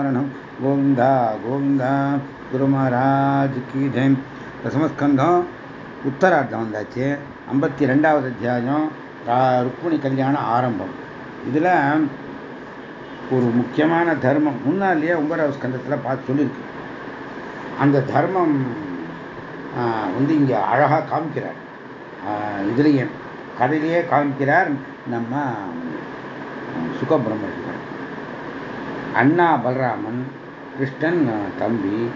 கோவிந்தா கோவிந்தா குரு மகாராஜ் கீ ஜெயம் தசமஸ்கந்தம் உத்தரார்த்தம் வந்தாச்சு. ஐம்பத்தி ரெண்டாவது அத்தியாயம் ருக்மிணி கல்யாணம் ஆரம்பம். இதில் ஒரு முக்கியமான தர்மம். முன்னாலேயே ஒன்பதாவது ஸ்கந்தத்தில் பார்த்து சொல்லியிருக்கு அந்த தர்மம் வந்து இங்கே அழகாக காமிக்கிறார். இதுலேயே கதையிலேயே காமிக்கிறார் நம்ம சுகபிரமணியர் அண்ணா பலராமன் கிருஷ்ணன் தம்பி.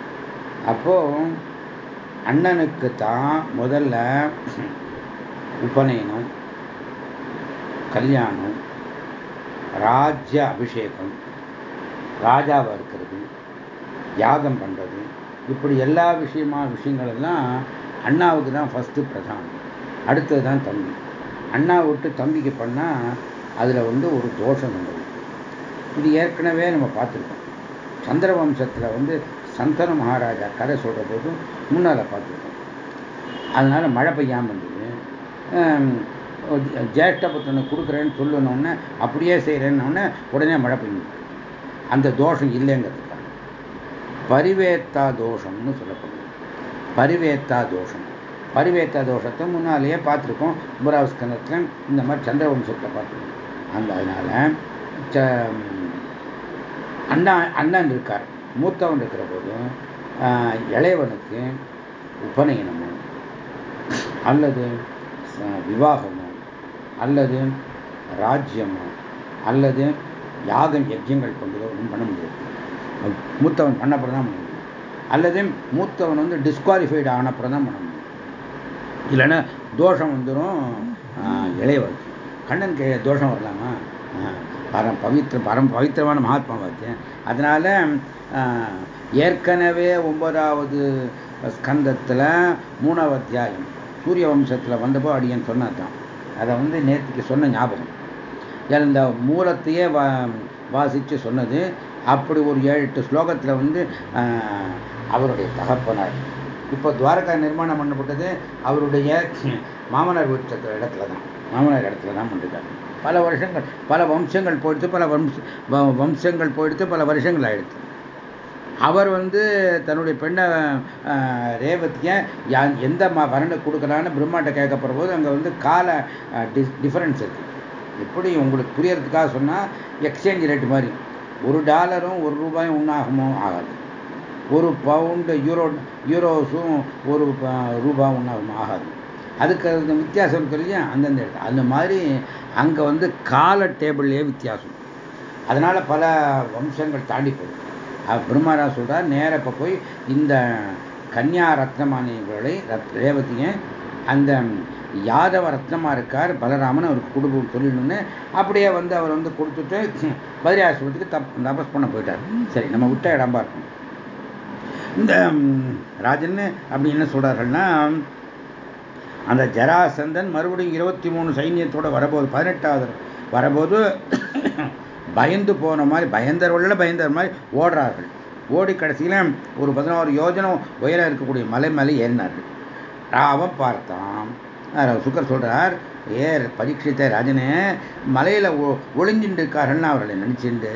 அப்போ அண்ணனுக்கு தான் முதல்ல உபநயனம் கல்யாணம் ராஜ்ய அபிஷேகம் ராஜாவாக இருக்கிறது யாகம் பண்ணுறது இப்படி எல்லா விஷயமா விஷயங்களெல்லாம் அண்ணாவுக்கு தான் ஃபஸ்ட்டு பிரதானம். அடுத்தது தான் தம்பி. அண்ணா விட்டு தம்பிக்கு பண்ணால் அதில் வந்து ஒரு தோஷம் உண்டு இது ஏற்கனவே நம்ம பார்த்துருக்கோம். சந்திர வம்சத்தில் வந்து சந்தன மகாராஜா கதை சொல்கிற போதும் முன்னால் பார்த்துருக்கோம். அதனால் மழை பெய்யாமல் இருந்தது. ஜேஷ்ட புத்தனை கொடுக்குறேன்னு சொல்லணுன்னே அப்படியே செய்கிறேன்னொன்னே உடனே மழை பெய்யும் அந்த தோஷம் இல்லைங்கிறதுக்காக. பரிவேத்தா தோஷம்னு சொல்லப்படுது. பரிவேத்தா தோஷம். பரிவேத்தா தோஷத்தை முன்னாலேயே பார்த்துருக்கோம். புராவஸ்கனத்தில் இந்த மாதிரி சந்திரவம்சத்தில் பார்த்துருக்கோம். அந்த அதனால் அண்ணா அண்ணன் இருக்கார். மூத்தவன் இருக்கிற போதும் இளையவனுக்கு உபநயனமோ அல்லது விவாகமோ அல்லது ராஜ்யமோ அல்லது யாகம் யஜ்யங்கள் கொண்டதோ ஒன்றும் பண்ண முடியாது. மூத்தவன் பண்ணப்புறம் தான் பண்ண முடியும். அல்லது மூத்தவன் வந்து டிஸ்குவாலிஃபைடு ஆனப்புறம் தான் பண்ண முடியும். இல்லைன்னா தோஷம் வந்துடும் இளையவன் கண்ணன் கே தோஷம் வரலாமா? பரம் பவித்திர பரம் பவித்திரமான மகாத்மா வாக்கியம் அதனால் ஏற்கனவே ஒன்பதாவது ஸ்கந்தத்தில் மூணாவது அத்தியாயம் சூரிய வம்சத்தில் வந்தப்போ அடியன் சொன்னதான் அதை வந்து நேற்றுக்கு சொன்ன ஞாபகம். இந்த மூலத்தையே வா வாசித்து சொன்னது. அப்படி ஒரு ஏழு எட்டு ஸ்லோகத்தில் வந்து அவருடைய தகப்பனார். இப்போ துவாரகா நிர்மாணம் பண்ணப்பட்டது அவருடைய மாமனார் வீட்டு இடத்துல தான் மாமனார் இடத்துல தான் பண்ணிருக்காரு. பல வருஷங்கள் பல வம்சங்கள் போயிடுத்து பல வம்ச வம்சங்கள் போயிடுத்து பல வருஷங்கள் ஆயிடுச்சு அவர் வந்து தன்னுடைய பெண்ணை ரேவதியை எந்த வரனை கொடுக்கலான்னு பிரம்மாட்ட கேட்கப்படுற போது அங்கே வந்து கால டிஃபரன்ஸ் இருக்குது எப்படி உங்களுக்கு புரியறதுக்காக சொன்னால் எக்ஸ்சேஞ்ச் ரேட்டு மாதிரி. ஒரு டாலரும் ஒரு ரூபாயும் ஒன்றாகுமோ ஆகாது. ஒரு பவுண்டு யூரோ யூரோஸும் ஒரு ரூபா ஒன்றாகுமோ ஆகாது. அதுக்கு அந்த வித்தியாசம் இருக்கு இல்லையா அந்தந்த இடத்துல. அந்த மாதிரி அங்கே வந்து கால டேபிள்லேயே வித்தியாசம். அதனால் பல வம்சங்கள் தாண்டி போகும் பிரம்மரா சொல்கிறார் நேர இப்போ போய் இந்த கன்னியா ரத்னமானிகளை ரேவதியை அந்த யாதவ ரத்னமாக இருக்கார் பலராமன் அவருக்கு குடும்பம் சொல்லணும்னு அப்படியே வந்து அவர் வந்து கொடுத்துட்டு பதிரியாசிரமத்துக்கு தப் தபஸ் பண்ண போயிட்டார். சரி நம்ம விட்ட இடம்பா இருக்கும் இந்த ராஜன் அப்படி என்ன சொல்கிறார்கள்னா அந்த ஜராசந்தன் மறுபடியும் இருபத்தி மூணு சைன்யத்தோட வரபோது பதினெட்டாவது வரபோது பயந்து போன மாதிரி பயந்தவர்கள பயந்தர் மாதிரி ஓடுறார்கள். ஓடி கடைசியில் ஒரு பதினோரு யோஜனம் உயரம் இருக்கக்கூடிய மலை மேலே ஏறினார்கள். ராவம் பார்த்தான். சுக்கர் சொல்றார் ஏ பரீட்சித்த ராஜனே மலையில் ஒளிஞ்சிட்டு இருக்காருன்னு அவர்களை நினச்சிட்டு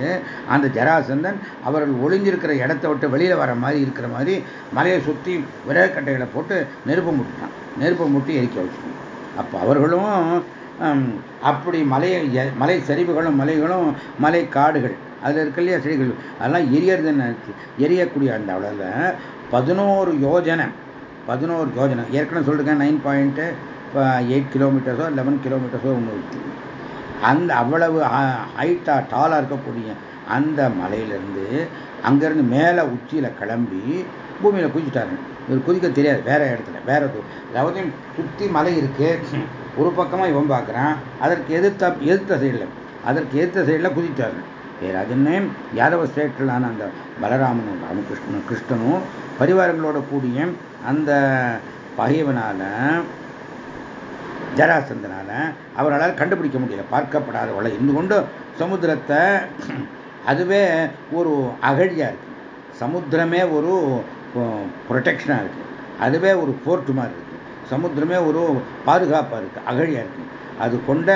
அந்த ஜராசந்தன் அவர்கள் ஒளிஞ்சிருக்கிற இடத்த விட்டு வெளியில் வர மாதிரி இருக்கிற மாதிரி மலையை சுற்றி விறகக்கட்டைகளை போட்டு நெருப்பு முட்டினான் நெருப்பு முட்டி எரிக்க வச்சுக்கணும் அப்போ அவர்களும் அப்படி மலையை மலை சரிவுகளும் மலைகளும் மலை காடுகள் அதில் இருக்க இல்லையா செடிகள் அதெல்லாம் எரியறது எரியக்கூடிய அந்த அளவில் பதினோரு யோஜனை பதினோரு யோஜனை ஏற்கனவே சொல்லிருக்கேன் நைன் பாயிண்ட்டு எயிட் கிலோமீட்டர்ஸோ லெவன் கிலோமீட்டர்ஸோ ஒன்று இருக்குது அந்த அவ்வளவு ஹைட்டாக டாலாக இருக்கக்கூடிய அந்த மலையிலேருந்து அங்கேருந்து மேலே உச்சியில் கிளம்பி பூமியில் குதிச்சுட்டாருங்க இவர் குதிக்க தெரியாது வேற இடத்துல வேற அதாவது சுற்றி மலை இருக்கு. ஒரு பக்கமாக இவன் பார்க்குறான் அதற்கு எதிர்த்த எதிர்த்த சைடில் அதற்கு எதிர்த்த சைடில் குதித்தாரு ஏ யாதவ ஸ்டேட்டிலான அந்த பலராமனும் ராமகிருஷ்ணனும் கிருஷ்ணனும் பரிவாரங்களோட கூடிய அந்த பகைவனால ஜராசந்தனால அவரால் கண்டுபிடிக்க முடியல. பார்க்கப்படாத வளை இருந்து கொண்டு சமுத்திரத்தை அதுவே ஒரு அகழியாக இருக்கு. சமுத்திரமே ஒரு ப்ரொடெக்ஷனாக இருக்கு. அதுவே ஒரு போர்ட்டு மாதிரி இருக்கு. சமுத்திரமே ஒரு பாதுகாப்பாக இருக்குது அகழியாக இருக்குது அது கொண்ட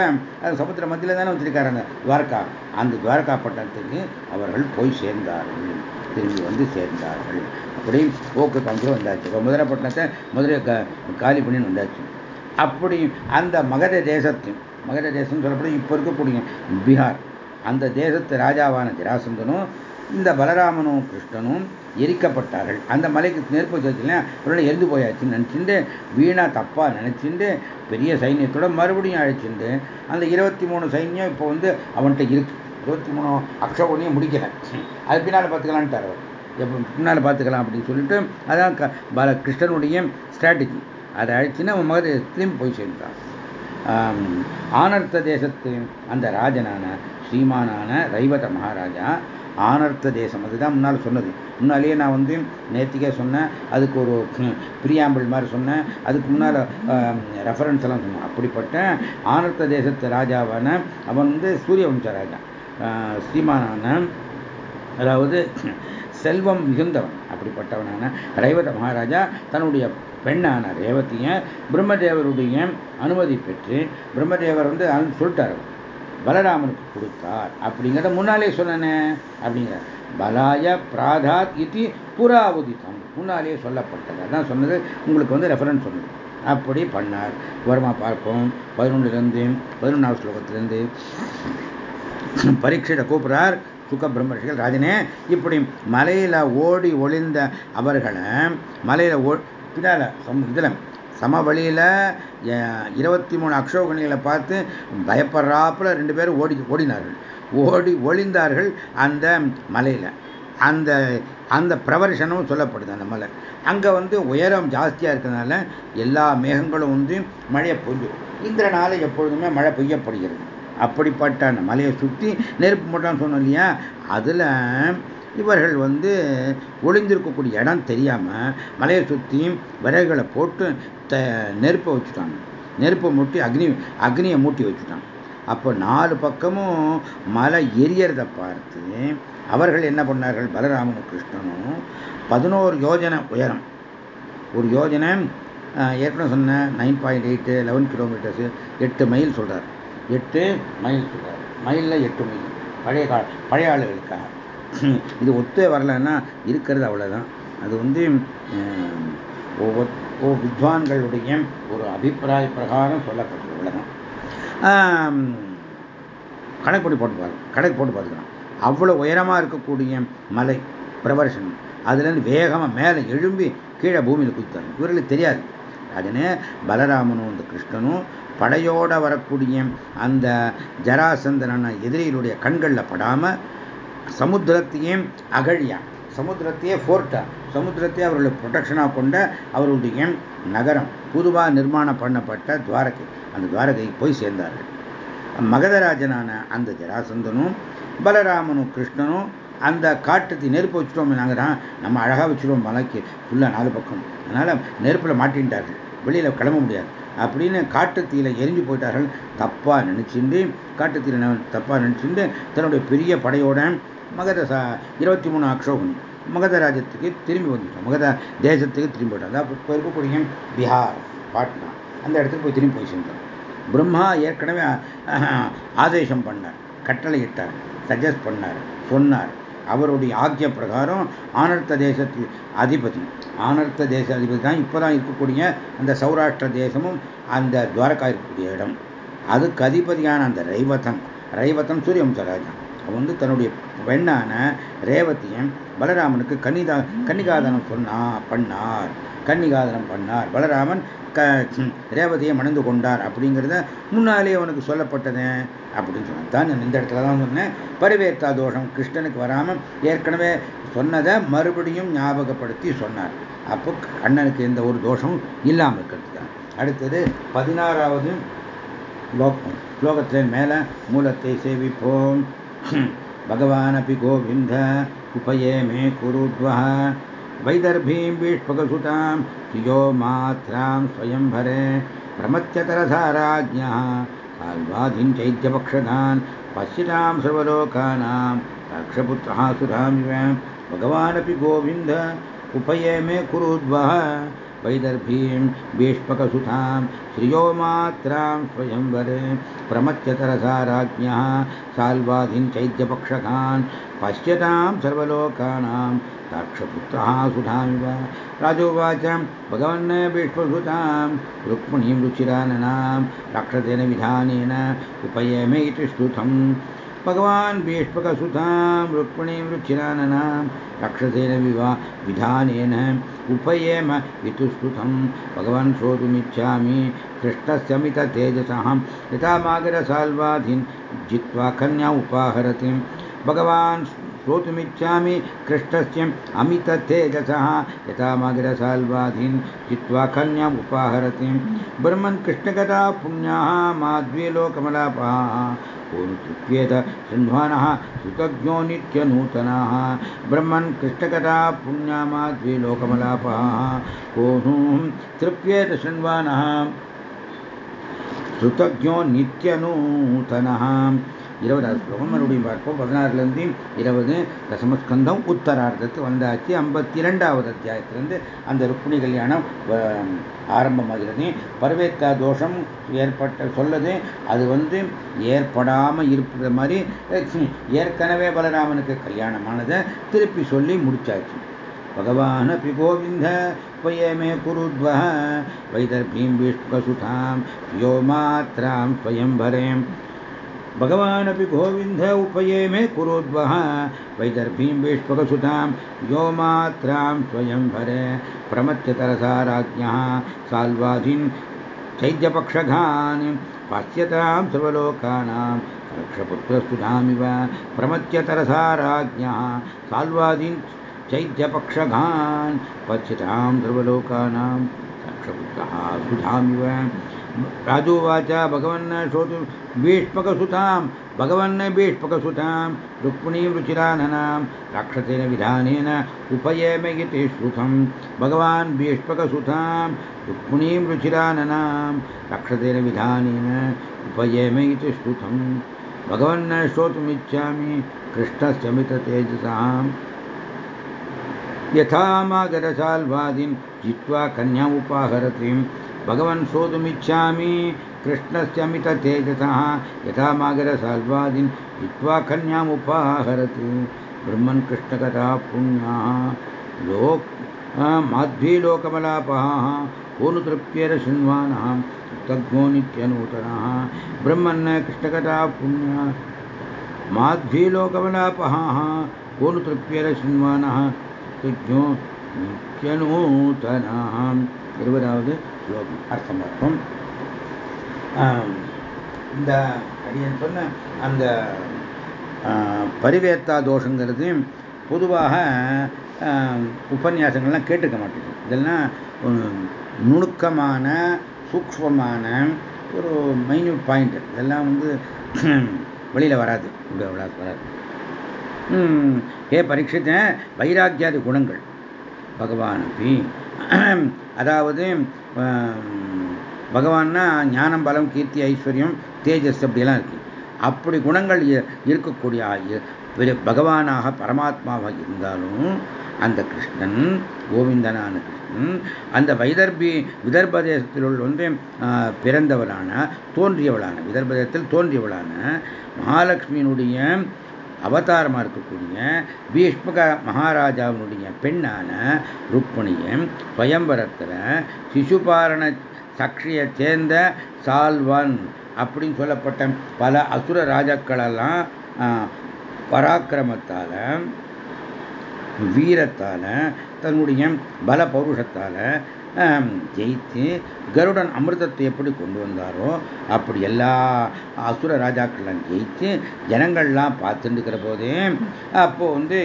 சமுத்திர மத்தியில் தானே வச்சிருக்காரு அந்த துவாரகா. அந்த துவாரகா பட்டணத்துக்கு அவர்கள் போய் சேர்ந்தார்கள். திரும்பி வந்து சேர்ந்தார்கள். அப்படி போக்கு காமிச்சு வந்தாச்சு. இப்போ மதுரை பட்டணத்தை மதுரை காலி பண்ணின்னு வந்தாச்சு. அப்படி அந்த மகத தேசத்தின் மகத தேசம் சொல்லப்படும் இப்போ இருக்கக்கூடிய பீகார். அந்த தேசத்து ராஜாவான ஜராசந்தனும் இந்த பலராமனும் கிருஷ்ணனும் எரிக்கப்பட்டார்கள். அந்த மலைக்கு நெருப்பு வச்சுல அவரோட எரிந்து போயாச்சுன்னு நினச்சிட்டு வீணா தப்பா நினச்சிட்டு பெரிய சைன்யத்தோட மறுபடியும் அழைச்சிட்டு அந்த இருபத்தி மூணு சைன்யம் இப்போ வந்து அவன்கிட்ட இருக்கு. இருபத்தி மூணு அக்ஷோகனையும் முடிக்கல. அது பின்னால் பார்த்துக்கலான்ட்டார் அவர். எப்போ பின்னால் பார்த்துக்கலாம் அப்படின்னு சொல்லிட்டு அதான் பல கிருஷ்ணனுடைய ஸ்ட்ராட்டஜி அதை அழைச்சின்னு அவன் மகத திரும்பி போய் சேர்ந்தான். ஆனர்த்த தேசத்து அந்த ராஜனான ஸ்ரீமானான ரைவத மகாராஜா ஆனர்த்த தேசம். அதுதான் முன்னால் சொன்னது. முன்னாலேயே நான் வந்து நேற்றுக்கே சொன்னேன். அதுக்கு ஒரு பிரியாம்பிள் மாதிரி சொன்னேன். அதுக்கு முன்னால் ரெஃபரன்ஸ் எல்லாம் சொன்னேன். அப்படிப்பட்ட ஆனர்த்த தேசத்து ராஜாவான அவன் வந்து சூரிய வம்ச ராஜா ஸ்ரீமானான அதாவது செல்வம் மிகுந்தவன். அப்படிப்பட்டவனான ரைவத மகாராஜா தன்னுடைய பெண்ணான ரேவதிய பிரம்மதேவருடைய அனுமதி பெற்று பிரம்மதேவர் வந்து சொல்லிட்டார். பலராமனுக்கு கொடுத்தார். அப்படிங்கிறத முன்னாலே சொன்னனே அப்படிங்கிற பலாய பிராதாத் இது புறாவுதித்தம் முன்னாலே சொல்லப்பட்டது. அதான் சொன்னது. உங்களுக்கு வந்து ரெஃபரன்ஸ் சொன்னது. அப்படி பண்ணார். வருமா பார்ப்போம். பதினொன்றுலேருந்து பதினொன்றாவது ஸ்லோகத்திலேருந்து. பரீட்சையிட கூப்பிட்றார். சுக பிரம்மர்ஷிகள் ராஜனே இப்படி மலையில் ஓடி ஒளிந்த அவர்களை மலையில் ஓ பின்னால் இதில் சமவெளியில் இருபத்தி மூணு அக்ஷோகணிகளை பார்த்து பயப்படுறாப்புல ரெண்டு பேரும் ஓடி ஓடினார்கள். ஓடி ஒளிந்தார்கள் அந்த மலையில். அந்த அந்த பிரவர்ஷனும் சொல்லப்படுது அந்த மலை. அங்கே வந்து உயரம் ஜாஸ்தியாக இருக்கிறதுனால எல்லா மேகங்களும் வந்து மழையை பொய்யும் இந்திரனால எப்பொழுதுமே மழை பெய்யப்படுகிறது. அப்படிப்பட்ட அந்த மலையை சுற்றி நெருப்பு மூட்டான்னு சொன்னோம் இல்லையா? அதில் இவர்கள் வந்து ஒளிந்திருக்கக்கூடிய இடம் தெரியாமல் மலையை சுற்றியும் விறகுகளை போட்டு த நெருப்பை வச்சுட்டாங்க. நெருப்பை மூட்டி அக்னி அக்னியை மூட்டி வச்சுட்டாங்க. அப்போ நாலு பக்கமும் மலை எரியறதை பார்த்து அவர்கள் என்ன பண்ணார்கள்? பலராமனும் கிருஷ்ணனும் பதினோரு யோஜனை உயரம். ஒரு யோஜனை ஏற்கனவே சொன்ன nine point eight eleven kilometers எட்டு மைல் சொல்கிறார் எட்டு மைல் சொல்கிறார் மைலில் எட்டு மைல் பழைய கா பழைய ஆளுகளுக்காக. இது ஒத்தே வரலன்னா இருக்கிறது அவ்வளோதான் அது வந்து ஒவ்வொரு வித்வான்களுடைய ஒரு அபிப்பிராய பிரகாரம் சொல்லப்பட்டது. அவ்வளோதான் கணக்கு போட்டு போட்டு பாரு கணக்கு போட்டு பார்த்துக்கலாம். அவ்வளோ உயரமாக இருக்கக்கூடிய மலை பிரவர்ஷனம் அதுலேருந்து வேகமாக மேலே எழும்பி கீழே பூமியில் குதித்தாங்க. இவர்களுக்கு தெரியாது. அதனே பலராமனும் இந்த கிருஷ்ணனும் படையோட வரக்கூடிய அந்த ஜராசந்தனான எதிரிகளுடைய கண்களில் படாமல் சமுத்திரத்தையும் அகழியா சமுத்திரத்தையே ஃபோர்ட்டா சமுத்திரத்தையே அவர்களுடைய ப்ரொடெக்ஷனாக கொண்ட அவருடைய நகரம் புதுவாக நிர்மாணம் பண்ணப்பட்ட துவாரகை அந்த துவாரகை போய் சேர்ந்தார்கள். மகதராஜனான அந்த ஜராசந்தனும் பலராமனும் கிருஷ்ணனும் அந்த காட்டுக்கு நெருப்பு வச்சுட்டோம் நாங்கள் தான் நம்ம அழகாக வச்சுருவோம் மலைக்கு ஃபுல்லாக நாலு பக்கம். அதனால் நெருப்பில் மாட்டின்ட்டார்கள். வெளியில் கிளம்ப முடியாது. அப்படின்னு காட்டுத்தீயில எரிஞ்சு போயிட்டார்கள். தப்பாக நினச்சிண்டு காட்டுத்தீயில தப்பாக நினச்சிண்டு தன்னுடைய பெரிய படையோட மகத இருபத்தி மூணு அக்ஷோகன் மகத ராஜ்யத்துக்கு திரும்பி வந்துட்டோம் மகத தேசத்துக்கு திரும்பி விட்டோம் அதான் இப்போ இருக்கக்கூடிய பீகார் பாட்னா அந்த இடத்துக்கு போய் திரும்பி போய் சேர்ந்தோம் பிரம்மா ஏற்கனவே ஆதேசம் பண்ணார். கட்டளை இட்டார் சஜஸ்ட் பண்ணார். சொன்னார். அவருடைய ஆக்கிய பிரகாரம் ஆனர்த்த தேசத்து அதிபதி. ஆனர்த்த தேச அதிபதி தான் இப்போ தான் இருக்கக்கூடிய அந்த சௌராஷ்டிர தேசமும் அந்த துவாரகா இருக்கக்கூடிய இடம். அதுக்கு அதிபதியான அந்த ரைவதம். ரைவதம் சூரியவம்ச ராஜா. அவன் வந்து தன்னுடைய பெண்ணான ரேவதியன் பலராமனுக்கு கன்னிதா கன்னிகாதனம் சொன்னா பண்ணார். கன்னிகாதனம் பண்ணார். பலராமன் க ரேவதையை மணந்து கொண்டார் அப்படிங்கிறத முன்னாலே அவனுக்கு சொல்லப்பட்டது அப்படின்னு சொன்னான். தான் இந்த இடத்துல தான் சொன்னேன். பரிவேத்தா தோஷம் கிருஷ்ணனுக்கு வராமல் ஏற்கனவே சொன்னதை மறுபடியும் ஞாபகப்படுத்தி சொன்னார். அப்போ கண்ணனுக்கு எந்த ஒரு தோஷமும் இல்லாமல் இருக்கிறது தான். அடுத்தது பதினாறாவது லோகம். ஸ்லோகத்தின் மேலே மூலத்தை சேவிப்போம். பகவான் அப்படி கோவிந்த உபயேமே குருத்வா வைதர்பீம் பீஷ்பகசுதாம் यो मात्रां स्वयंभरे प्रमत्यतरधाराज्ञः साल्वाधिं चैत्यपक्षदान् पश्यतां सर्वलोकानां रक्षपुत्रः सुधामिव भगवानपि गोविन्द उपये मे कुरुद्वः, वैदर्भीं भीष्मकसुतां, श्रियो मात्रां स्वयंवरे प्रमत्यतरसा राज्ञः साल्वाधीन् चैत्यपक्षकान् पश्यतां सर्वलोकानां दाक्षपुत्रः सुधामिव राजोवाच भगवन् भीष्मसुतां रुक्मिणीं रुचिराननां राक्षसेन विधानेन उपयमे इति स्तुतम्। भगवान् भीष्मकसुतां रुक्मिणीं रुचिराननां राक्षसेन विवा, विधानेन उपयेम इति स्तुतं भगवान् श्रोतुमिच्छामि कृष्णस्य मिततेजसः यथा मागरसाल्वाधिन् जित्वा कन्या उपाहरति। भगवान् श्रोतुमिच्छामि कृष्णस्य अमिततेजसः। यथा मगिरसाल्वाधीन् जित्वा कन्याम् उपाहरति। ब्रह्मन् कृष्णगता पुण्याः माध्वीलोकमलापाः पूर्वतृप्येत शृण्वानः सुतज्ञो नित्यनूतनाः। ब्रह्मन् कृष्णकथा पुण्यामाद्विलोकमलापाः कोऽनुं तृप्येत शृण्वानः। सुतज्ञो नित्यनूतनः। இருபதாவது ஸ்லோகம் மறுபடியும் பார்ப்போம் பதினாறுலேருந்து இருபது தசமஸ்கந்தம் உத்தரார்த்தத்து வந்தாச்சு ஐம்பத்தி இரண்டாவது அத்தியாயத்திலிருந்து அந்த ருக்மிணி கல்யாணம் ஆரம்பமாகிறது பருவேத்தா தோஷம் ஏற்பட்ட சொல்லுது அது வந்து ஏற்படாமல் இருப்பது மாதிரி ஏற்கனவே பலராமனுக்கு கல்யாணமானதை திருப்பி சொல்லி முடிச்சாச்சு भगवानपि गोविन्द स्वयमे कुरुद्वः वैदर्भीं विष्पसुतां यो मात्रां स्वयंवरे भगवानपि गोविन्द उपये मे कुरुद्वः, वैदर्भीं विष्पकसुतां यो मात्रां स्वयंवरे प्रमत्यतरसा राज्ञः, साल्वाधीन् चैद्यपक्षघान् पास्यतां सर्वलोकानां रक्षपुत्रस्तुधामिव प्रमत्यतरसा राज्ञः साल्वादीन् चैत्यपक्षघान् पच्यतां सर्वलोकानां रक्षपुत्रः सुधामिव राजुवाच भगवन् श्रोतु भीष्मकसुतां भगवन् भीष्मकसुतां रुक्मिणीं रुचिराननां राक्षसेन विधानेन उपयेम इति श्रुतं भगवान् भीष्मकसुतां रुक्मिणीं रुचिराननां राक्षसेन विधानेन उपयेम इति श्रुतं भगवन् न श्रोतुमिच्छामि कृष्णस्य मिततेजसां यथा मागरसाल्वादिं जित्वा कन्या उपाहरतिं भगवन् श्रोतुमिच्छामि कृष्णस्य मिततेजसः यथा मागरसाल्वादिन् हित्वा कन्यामुपाहरत् ब्रह्मन् कृष्णकथा पुण्याः लोक् माध्वीलोकमलापः पूनुतृप्येरशृण्वानः तज्ञो नित्यनूतनः। ब्रह्मन् कृष्णकथा पुण्या माध्वीलोकमलापः पूनुतृप्येरशृण्वानः तज्ञो नित्यनूतनः। இருபதாவது ஸ்லோகம் அர்த்தம் பார்ப்போம் இந்த அடியன் சொன்ன அந்த பரிவேத்தா தோஷங்கிறது பொதுவாக உபன்யாசங்கள்லாம் கேட்டுக்க மாட்டேங்குது. இதெல்லாம் நுணுக்கமான சூக்மமான ஒரு மைன்யூட் பாயிண்ட் இதெல்லாம் வந்து வெளியில் வராது. இப்படி வராது. ஹே பரீட்சித்த வைராக்கியாதி குணங்கள். பகவான் அதாவது பகவான்னா ஞானம் பலம் கீர்த்தி ஐஸ்வர்யம் தேஜஸ் அப்படிலாம் இருக்கு. அப்படி குணங்கள் இருக்கக்கூடிய பகவானாக பரமாத்மாவாக இருந்தாலும் அந்த கிருஷ்ணன் கோவிந்தனான கிருஷ்ணன் அந்த வைதர்பி விதர்ப தேசத்தில் வந்து பிறந்தவளான தோன்றியவளான விதர்பதேசத்தில் தோன்றியவளான மகாலட்சுமியினுடைய அவதாரமாக இருக்கக்கூடிய பீஷ்மக மகாராஜாவினுடைய பெண்ணான ருக்மணியும் சுயம்பரத்தில் சிசுபாரண சக்ஷியை சேர்ந்த சால்வன் அப்படின்னு சொல்லப்பட்ட பல அசுர ராஜாக்களெல்லாம் பராக்கிரமத்தால் வீரத்தால் தன்னுடைய பல பௌருஷத்தால் ஜெயித்து கருடன் அமிர்தத்தை எப்படி கொண்டு வந்தாரோ அப்படி எல்லா அசுர ராஜாக்கள்லாம் ஜெயித்து ஜனங்கள்லாம் பார்த்துட்டுக்கிற போதே அப்போ வந்து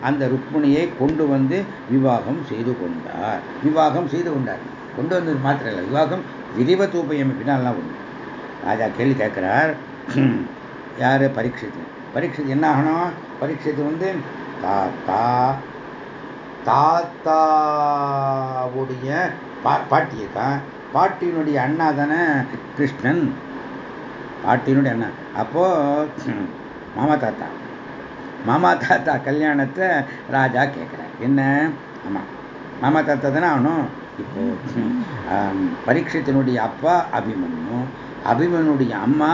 அந்த ருக்மிணியை கொண்டு வந்து விவாகம் செய்து கொண்டார். விவாகம் செய்து கொண்டார். கொண்டு வந்தது மாத்திரம் இல்லை விவாகம் விரிவ தூப்பயம் பின்னாலாம் ஒன்று ராஜா கேள்வி கேட்கிறார் யார்? பரீட்சித்து பரீட்சித்து என்ன ஆகணும் பரீட்சித்து வந்து தாத்தா தாத்தாவுடைய பா பாட்டி இருக்கா? பாட்டியினுடைய அண்ணா தானே கிருஷ்ணன்? பாட்டியினுடைய அண்ணா. அப்போ மாமா தாத்தா. மாமா தாத்தா கல்யாணத்தை ராஜா கேட்குறார் என்ன? ஆமாம் மாமா தாத்தா தானே ஆகணும்? இப்போ பரீட்சத்தினுடைய அப்பா அபிமன்யு. அபிமனுடைய அம்மா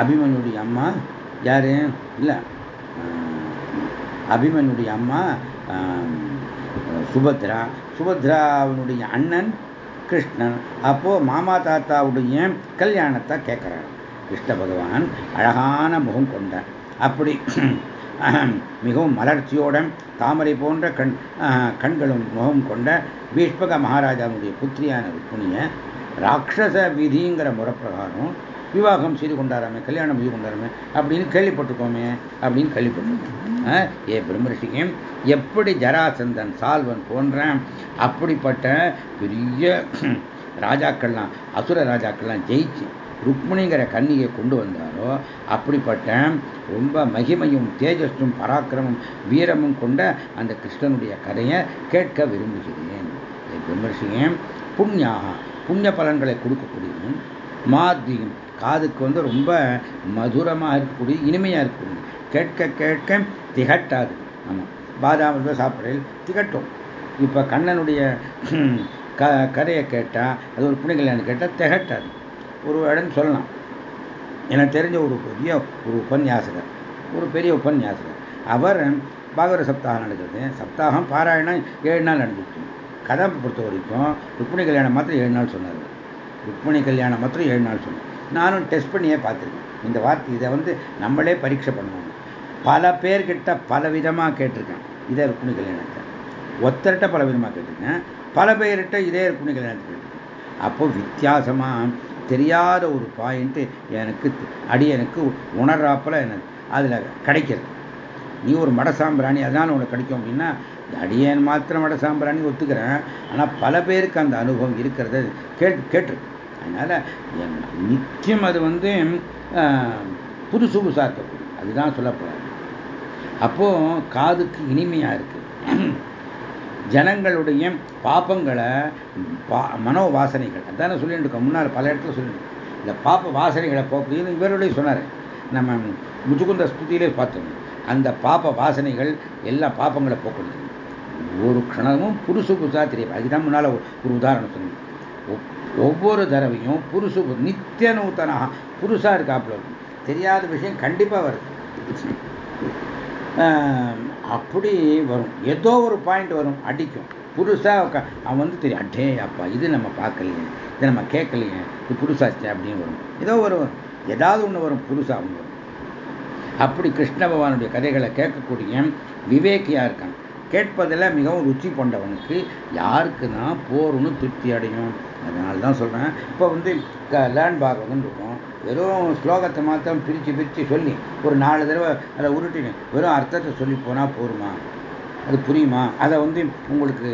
அபிமனுடைய அம்மா யாரு? இல்லை. அபிமனுடைய அம்மா சுபத்ரா. சுபத்ராவினுடைய அண்ணன் கிருஷ்ணன். அப்போ மாமா தாத்தாவுடைய கல்யாணத்தை கேட்கிறார். கிருஷ்ண பகவான் அழகான முகம் கொண்ட அப்படி மிகவும் மலர்ச்சியோட தாமரை போன்ற கண் கண்களும் முகம் கொண்ட பீஷ்பக மகாராஜாவுடைய புத்திரியான ருக்மிணியை ராட்சச விதிங்கிற முறைப்பிரகாரம் விவாகம் செய்து கொண்டாராமே கல்யாணம் செய்து கொண்டாராமே அப்படின்னு கேள்விப்பட்டிருக்கோமே அப்படின்னு கேள்விப்பட்டிருக்கோம். ஏ பிரம்மரிஷிகம் எப்படி ஜராசந்தன் சால்வன் போன்ற அப்படிப்பட்ட பெரிய ராஜாக்கள்லாம் அசுர ராஜாக்கள்லாம் ஜெயிச்சு ருக்மிணிங்கிற கன்னியை கொண்டு வந்தாரோ அப்படிப்பட்ட ரொம்ப மகிமையும் தேஜஸும் பராக்கிரமும் வீரமும் கொண்ட அந்த கிருஷ்ணனுடைய கதையை கேட்க விரும்புகிறேன். விமர்சியம் புண்ணியாக புண்ணிய பலன்களை கொடுக்கக்கூடியதும் மாதியும் காதுக்கு வந்து ரொம்ப மதுரமாக இருக்கக்கூடிய இனிமையாக இருக்கக்கூடிய. கேட்க கேட்க திகட்டாது. ஆமாம் பாதாம் சாப்பிட்றையில் திகட்டும். இப்போ கண்ணனுடைய க கதையை கேட்டால் அது ஒரு புனிகல்யாணம் கேட்டால் திகட்டாது. ஒரு இடம் சொல்லலாம். எனக்கு தெரிஞ்ச ஒரு பெரிய ஒரு உபன்யாசகர் ஒரு பெரிய உபன்யாசகர். அவர் பாகவத சப்தாகம் நடக்கிறது. சப்தாகம் பாராயணம் ஏழு நாள் நடந்துச்சு. கதை பொறுத்த வரைக்கும் ருக்மிணி கல்யாணம் மாத்திரம் ஏழு நாள் சொன்னார். ருக்மிணி கல்யாணம் மாத்திரம் ஏழு நாள் சொன்னார். நானும் டெஸ்ட் பண்ணியே பார்த்துருக்கேன். இந்த வார்த்தை இதை வந்து நம்மளே பரீட்சை பண்ணுவோம். பல பேர்கிட்ட பல விதமாக கேட்டிருக்கேன். இதே ருக்மிணி கல்யாணத்தை. ஒத்தர்கிட்ட பல விதமாக கேட்டிருக்கேன். பல பேர்கிட்ட இதே ருக்மிணி கல்யாணத்தை கேட்டிருக்கேன். அப்போ வித்தியாசமாக தெரியாத ஒரு பாயிண்ட்டு எனக்கு அடி எனக்கு உணர்றாப்பில் எனக்கு அதில் கிடைக்கிறது. நீ ஒரு மட சாம்பிராணி அதனால் உனக்கு கிடைக்கும் அப்படின்னா அடியேன் மாத்திரம் மட சாம்பிராணி ஒத்துக்கிறேன். ஆனால் பல பேருக்கு அந்த அனுபவம் இருக்கிறத கேட் கேட்டிருக்கு அதனால் நித்தியம் அது வந்து புதுசு புதுசாக இருக்கக்கூடும் அதுதான் சொல்லப்படாது அப்போ காதுக்கு இனிமையாக இருக்கு. ஜனங்களுடைய பாப்பங்களை மனோ வாசனைகள் அதான சொல்லிட்டு இருக்கோம் முன்னால் பல இடத்துல சொல்லிட்டு இந்த பாப்ப வாசனைகளை போக்குறது இவருடைய சொன்னார். நம்ம முச்சுக்குந்த ஸ்துதியிலே பார்த்தோம். அந்த பாப்ப வாசனைகள் எல்லா பாப்பங்களை போக்குறது ஒரு க்ஷணமும் புதுசு புதுசாக தெரியும் அதுதான் முன்னால் ஒரு உதாரணம் சொன்னேன். ஒவ்வொரு தடவையும் புருஷு நித்திய நூத்தனாக புதுசாக இருக்காப்புல. தெரியாத விஷயம் கண்டிப்பாக வருது. அப்படி வரும். ஏதோ ஒரு பாயிண்ட் வரும் அடிக்கும். புதுசாக அவன் வந்து தெரியும் அட்டே அப்பா இது நம்ம பார்க்கலையே இது நம்ம கேட்கலையே இது புதுசாச்சு அப்படின்னு வரும். ஏதோ ஒரு ஏதாவது ஒன்று வரும் புதுசாக ஒன்று வரும். அப்படி கிருஷ்ண பகவானுடைய கதைகளை கேட்கக்கூடிய விவேக்கியாக இருக்கான். கேட்பதில் மிகவும் ருச்சி கொண்டவனுக்கு யாருக்குன்னா போர்னு திருப்தி அடையும். அதனால தான் சொல்கிறேன் இப்போ வந்து லேண்ட் பாகவதன் இருக்கும். வெறும் ஸ்லோகத்தை மாத்திரம் பிரித்து பிரித்து சொல்லி ஒரு நாலு தடவை அதை உருட்டினு வெறும் அர்த்தத்தை சொல்லி போனால் போருமா? அது புரியுமா? அதை வந்து உங்களுக்கு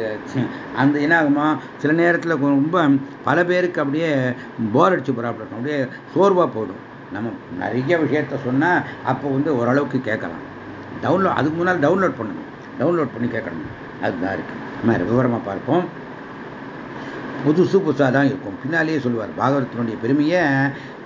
அந்த என்ன ஆகுமா? சில நேரத்தில் ரொம்ப பல பேருக்கு அப்படியே போர் அடிச்சு போகிறாப்புல இருக்கும் அப்படியே சோர்வாக போடும் நம்ம நிறைய விஷயத்த சொன்னால் அப்போ வந்து ஓரளவுக்கு கேட்கலாம். டவுன்லோட் அதுக்கு முன்னால் டவுன்லோட் பண்ணணும். டவுன்லோட் பண்ணி கேட்கணும். அதுதான் இருக்கு. நம்ம விவரமாக பார்ப்போம். புதுசு புதுசாக தான் இருக்கும். பின்னாலேயே சொல்லுவார் பாகவதத்தினுடைய பெருமையை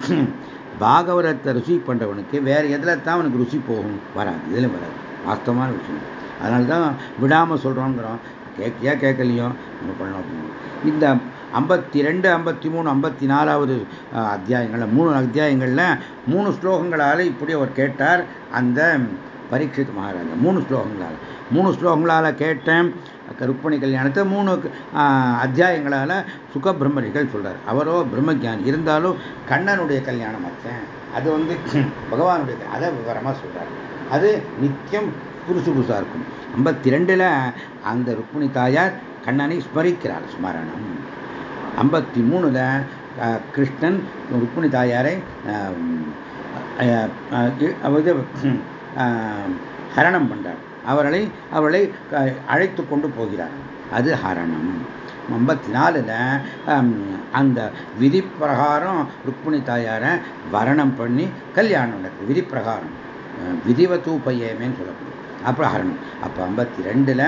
பாகவரத்தை ருசி பண்ணுறவனுக்கு வேறு எதில் தான் அவனுக்கு ருசி போகும்? வராது. இதில் வராது. வாஸ்தவமான விஷயம். அதனால தான் விடாமல் சொல்கிறோங்கிறோம் கேட்கியா கேட்கலையோ? நம்ம பண்ணோம் அப்படின்னு. இந்த ஐம்பத்தி ரெண்டு ஐம்பத்தி மூணு ஐம்பத்தி நாலாவது அத்தியாயங்களில் மூணு அத்தியாயங்களில் மூணு ஸ்லோகங்களால் இப்படி அவர் கேட்டார் அந்த பரீட்சித் மகாராஜா. மூணு ஸ்லோகங்களால். மூணு ஸ்லோகங்களால் கேட்டேன் கருப்பணி கல்யாணத்தை மூணு அத்தியாயங்களால் சுக பிரம்மரிகள் சொல்கிறார் அவரோ பிரம்மஜானி இருந்தாலும் கண்ணனுடைய கல்யாணம் மச்சேன் அது வந்து பகவானுடைய அதை விவரமாக சொல்கிறார் அது நித்தியம் புதுசு புதுசாக இருக்கும் ஐம்பத்தி ரெண்டில் அந்த ருக்மிணி தாயார் கண்ணனை ஸ்மரிக்கிறார் ஸ்மரணம் ஐம்பத்தி மூணில் கிருஷ்ணன் ருக்மிணி தாயாரை ஹரணம் பண்ணுறார் அவர்களை அவளை அழைத்து கொண்டு போகிறார். அது ஹரணம். ஐம்பத்தி நாலில் அந்த விதி பிரகாரம் ருக்மிணி தாயாரை வரணம் பண்ணி கல்யாணம் நடக்குது. விதி பிரகாரம் விதிவத்து பையமேன்னு சொல்லப்படும். அப்புறம் ஹரணம். அப்போ ஐம்பத்தி ரெண்டில்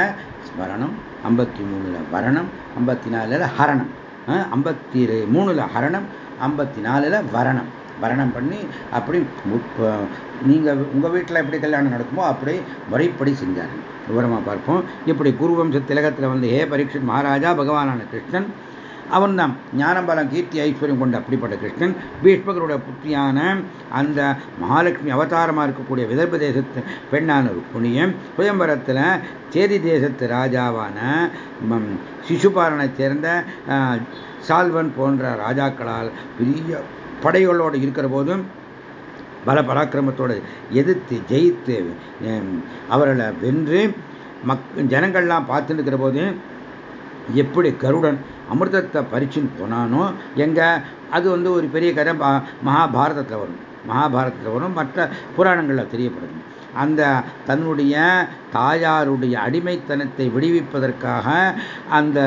ஸ்மரணம் ஐம்பத்தி மூணில் வரணம் ஐம்பத்தி நாலில் ஹரணம் ஐம்பத்தி மூணில் ஹரணம் ஐம்பத்தி நாலில் வரணம். மரணம் பண்ணி அப்படி நீங்கள் உங்கள் வீட்டில் எப்படி கல்யாணம் நடக்குமோ அப்படி முறைப்படி செஞ்சார். விவரமாக பார்ப்போம். இப்படி குருவம்ச திலகத்தில் வந்து ஹே பரீட்சித் மகாராஜா பகவானான கிருஷ்ணன். அவன் தான் ஞானபலம் கீர்த்தி ஐஸ்வர்யம் கொண்ட அப்படிப்பட்ட கிருஷ்ணன். பீஷ்மகருடைய புத்தியான அந்த மகாலட்சுமி அவதாரமாக இருக்கக்கூடிய விதர்ப தேசத்து பெண்ணான ருக்குணியம் சுயம்பரத்தில் சேதி தேசத்து ராஜாவான சிசுபாலனை சேர்ந்த சால்வன் போன்ற ராஜாக்களால் பெரிய படைகளோடு இருக்கிற போதும் பல பராக்கிரமத்தோடு எதிர்த்து ஜெயித்து அவர்களை வென்று மக் ஜனங்கள்லாம் பார்த்துட்டு இருக்கிற போது எப்படி கருடன் அமிர்தத்தை பறிச்சுன்னு போனானோ எங்க அது வந்து ஒரு பெரிய கதை மகாபாரதத்தில் வரும். மகாபாரதத்தில் வரும். மற்ற புராணங்களில் தெரியப்படுது. அந்த தன்னுடைய தாயாருடைய அடிமைத்தனத்தை விடுவிப்பதற்காக அந்த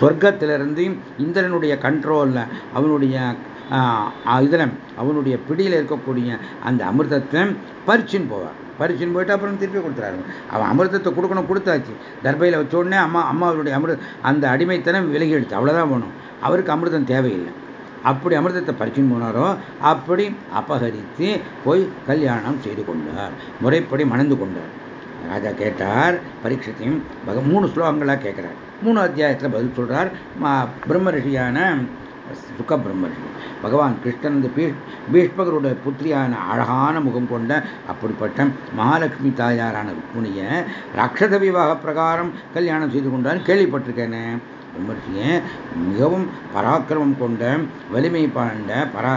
சொர்க்கத்திலிருந்து இந்திரனுடைய கண்ட்ரோலில் அவனுடைய இதில் அவனுடைய பிடியில் இருக்கக்கூடிய அந்த அமிர்தத்தை பறிச்சுன்னு போவார். பறிச்சுன்னு போயிட்டு அப்புறம் திருப்பி கொடுத்துறாரு. அவன் அமிர்தத்தை கொடுக்கணும் கொடுத்தாச்சு. தர்பையில் வச்ச உடனே அம்மா அம்மாவருடைய அமிர்த அந்த அடிமைத்தனம் விலகி எடுத்து அவ்வளோதான் வேணும் அவருக்கு அமிர்தம் தேவையில்லை. அப்படி அமிர்தத்தை பறிச்சுன்னு போனாரோ அப்படி அபகரித்து போய் கல்யாணம் செய்து கொண்டார். முறைப்படி மணந்து கொண்டார். ராஜா கேட்டார் பரீட்சத்தையும் மூணு ஸ்லோகங்களாக கேட்குறார். மூணு அத்தியாயத்தில் பதில் சொல்கிறார் பிரம்ம ரிஷியான சுக பிரம்மர்ஷி. பகவான் கிருஷ்ணன் இந்த பீஷ்மகருடைய புத்திரியான அழகான முகம் கொண்ட அப்படிப்பட்ட மகாலட்சுமி தாயாரான ருக்மிணியை ராட்சத விவாக பிரகாரம் கல்யாணம் செய்து கொண்டான்னு கேள்விப்பட்டிருக்கேனே. விமர்சிய மிகவும் பராக்கிரமம் கொண்ட வலிமை பாண்ட பரா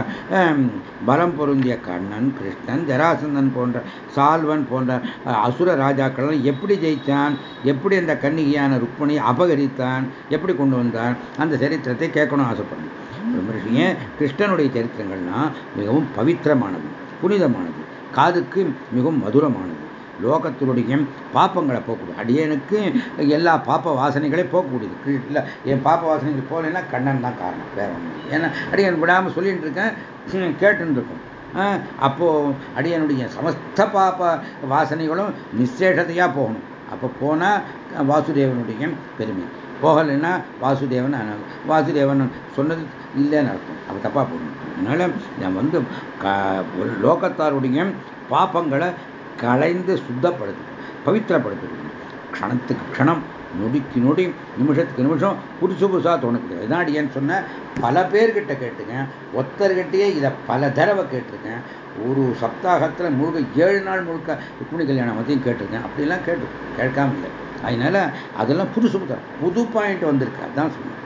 பலம் பொருந்திய கண்ணன் கிருஷ்ணன் ஜராசந்தன் போன்ற சால்வன் போன்ற அசுர ராஜாக்கள் எப்படி ஜெயித்தான் எப்படி அந்த கன்னிகையான ருக்மணி அபகரித்தான்? எப்படி கொண்டு வந்தான்? அந்த சரித்திரத்தை கேட்கணும் ஆசைப்படணும். பிரம்மரிஷிய கிருஷ்ணனுடைய சரித்திரங்கள்னா மிகவும் பவித்திரமானது புனிதமானது. காதுக்கு மிகவும் மதுரமானது. லோகத்தினுடைய பாப்பங்களை போக்கக்கூடிய அடியனுக்கு எல்லா பாப்ப வாசனைகளையும் போக்கக்கூடியது இல்லை என் பாப்ப வாசனைகள் போகலைன்னா கண்ணன் தான் காரணம். வேற ஒன்று ஏன்னா அடியன் விடாமல் சொல்லிட்டு இருக்கேன் கேட்டுன்னு இருக்கும். அப்போ அடியனுடைய சமஸ்த பாப்ப வாசனைகளும் நிச்சேஷத்தையாக போகணும். அப்போ போனால் வாசுதேவனுடைய பெருமை. போகலைன்னா வாசுதேவன் வாசுதேவன் சொன்னது இல்லைன்னு அர்த்தம். அப்போ தப்பாக போகணும். அதனால நான் வந்து லோகத்தாருடைய பாப்பங்களை களைந்து சுத்தப்படுத்து பவித்திரப்படுத்தக்கூடிய க்ஷணத்துக்கு க்ஷணம் நொடிக்கு நொடி நிமிஷத்துக்கு நிமிஷம் புதுசு புதுசாக தோணக்கூடியது இதான் அடியேன்னு சொன்ன பல பேர்கிட்ட கேட்டுங்க. ஒத்தர்கிட்டயே இதை பல தடவை கேட்டிருக்கேன். ஒரு சப்தாகத்தில் முழுக்க ஏழு நாள் முழுக்க ருக்மிணி கல்யாணம் பற்றியும் கேட்டிருக்கேன். அப்படிலாம் கேட்டு கேட்காம இல்லை. அதனால அதெல்லாம் புதுசு புதுசாக புது பாயிண்ட் வந்திருக்கு. அதுதான் சொன்னேன்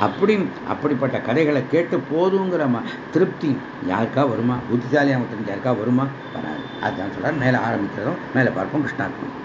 அப்படி அப்படிப்பட்ட கதைகளை கேட்டு போதுங்கிற திருப்தி யாருக்கா வருமா? புத்திசாலியாக யாருக்கா வருமா? வராது. அதுதான் சொல்கிறார் மேலே ஆரம்பிக்கிறதும் மேலே பார்ப்போம் கிருஷ்ணார்ப்பணம்